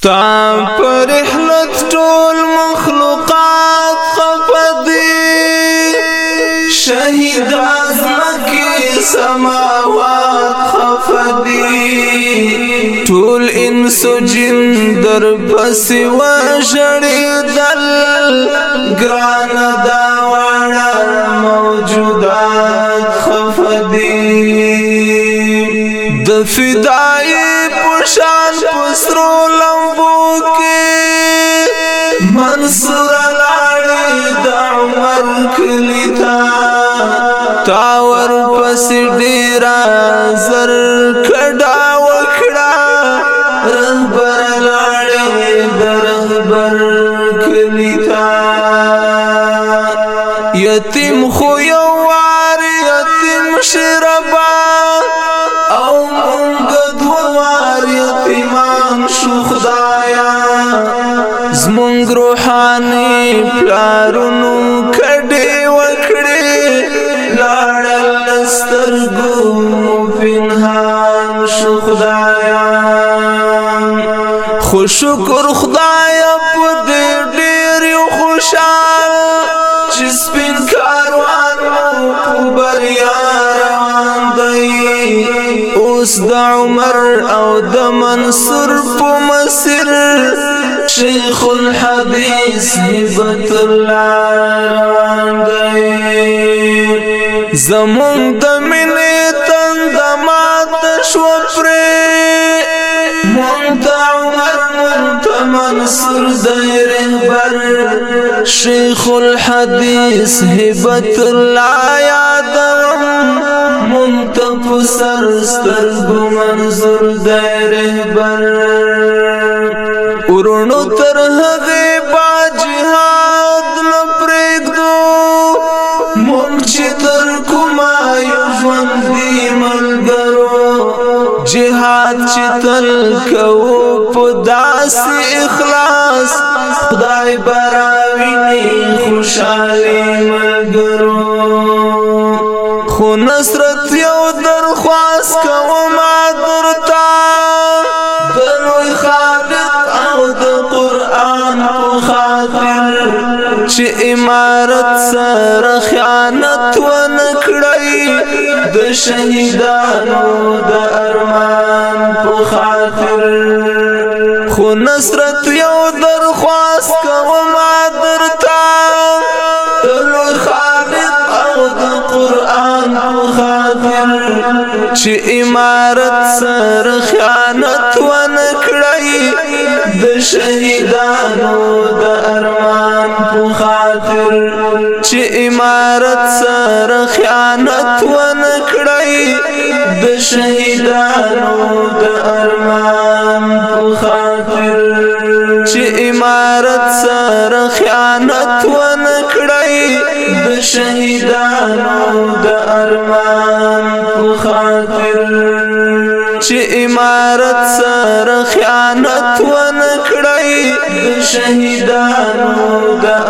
ستا پر رحلت ټول مخلوقات خفدي شهید ازمکی سماوات خفدي ټول انس جن در پس و شړې دل ګران دار د فدای پشان پسرو لمبو کې منصور لاړې د عمر کلی تا تاور پس ډیرا زر کډا وکړه رهبر لاړې د رهبر کلی تا یتیم خو یو وار یتیم شربان زمونږ روحاني پلارونو کډې وکړې لاړل سترګو پنهان شو خدایا خو شکر خدایا په دې ډېر خوشاله چې سپین کاروان په بریا روان دی اوس د عمر او د منصور په مسیر الحديث الحدیث حبت اللہ راندی زمون دمینی تندمات شوپری منتا عمر منصور دير بر شيخ الحديث هبت الله یادم منتف سر سترګو منصور دی بر ورونو تر هغه با جهاد نه پرېږدو مونږ چې تر کومه یو ژوندي ملګرو جهاد چې تل کوو په داسې اخلاص خدای براویني خوشاله ملګرو خو نصرت یو درخواست کوم چې امارت سره خیانت و نکړی د شهیدانو د ارمان په خاطر خو نصرت یو درخواست کوم درتا تلو خالد او د قران په خاطر چې امارت سره خیانت و نکړی د شهیدانو چې امارت سره خیانت و نکړی د شهیدانو د ارمان په خاطر چې امارت سره خیانت و نکړی د شهیدانو د ارمان په خاطر چې امارت سره خیانت و نکړی د شهیدانو د